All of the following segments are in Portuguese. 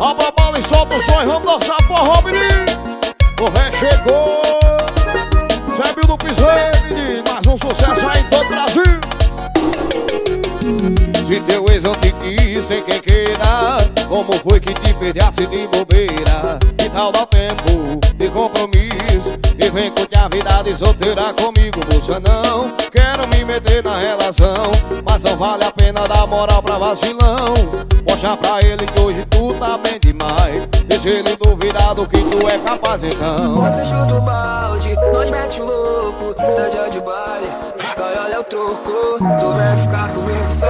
Abra bala e solta o e vamos dançar forró, menino. O ré chegou. Zé do menino. Mais um sucesso aí em todo o Brasil. Se teu ex não te quis, sem quem queira Como foi que te perdesse de bobeira? Que tal dá tempo de compromisso? E vem com a vida de solteira comigo Moça não, quero me meter na relação. Mas não vale a pena dar moral pra vacilão. Mostra pra ele que hoje tu tá bem demais. Deixa ele duvidar do que tu é capaz então. Você chuta o balde, nós mete o louco Estadia de baile, olha o troco Tu vai ficar comigo só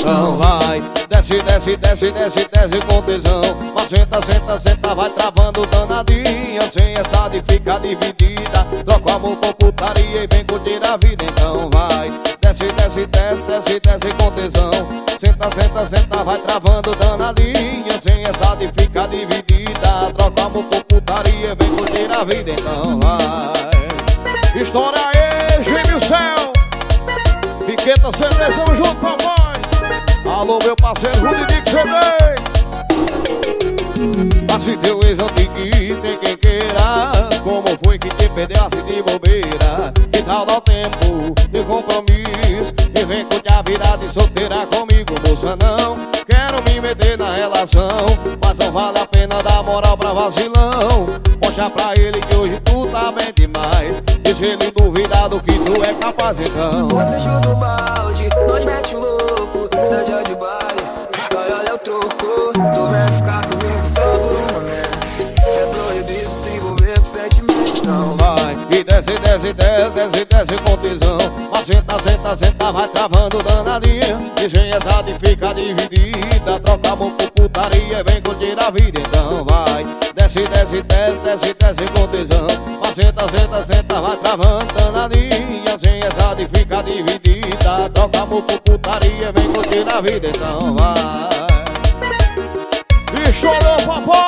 Então vai, desce, desce, desce, desce, desce com tesão. Mas senta, senta, senta, vai travando danadinha. Sem essa de ficar dividida Troca amor por putaria e vem curtir a vida. Então vai, desce, desce, desce, desce, desce com tesão. Senta, senta, senta, vai travando danadinha. Sem essa de ficar dividida Troca amor por putaria e vem curtir a vida. Então vai. História aí, gêmeo céu Piqueta tamo junto, papai. Alô, meu parceiro Rudidic CD. Mas se teu ex não te quis, tem quem queira. Como foi que te perdesse de bobeira? Que tal dá o tempo de compromisso? E vem com a vida de solteira comigo, moça, não. Quero me meter na relação, mas não vale a pena dar moral pra vacilão. Mostra pra ele que hoje tu tá bem demais. Deixa ele duvidar do que tu é capaz, então. Você chuta o balde, nós mete o louco Estadia de baile, vai olha o troco Tu vai ficar comigo só por um momento. É proibido se envolver com sentimento Não vai E desce, desce, desce, desce, desce com tesão senta, senta, vai travando danadinha. E sem essa de ficar dividida Troca amor por putaria e vem curtir a vida. Então vai, desce, desce, desce, desce, desce com tesão senta, senta, senta, vai travando danadinha. Sem essa de ficar dividida Troca amor por putaria vem curtir a vida Então vai. E chorou papai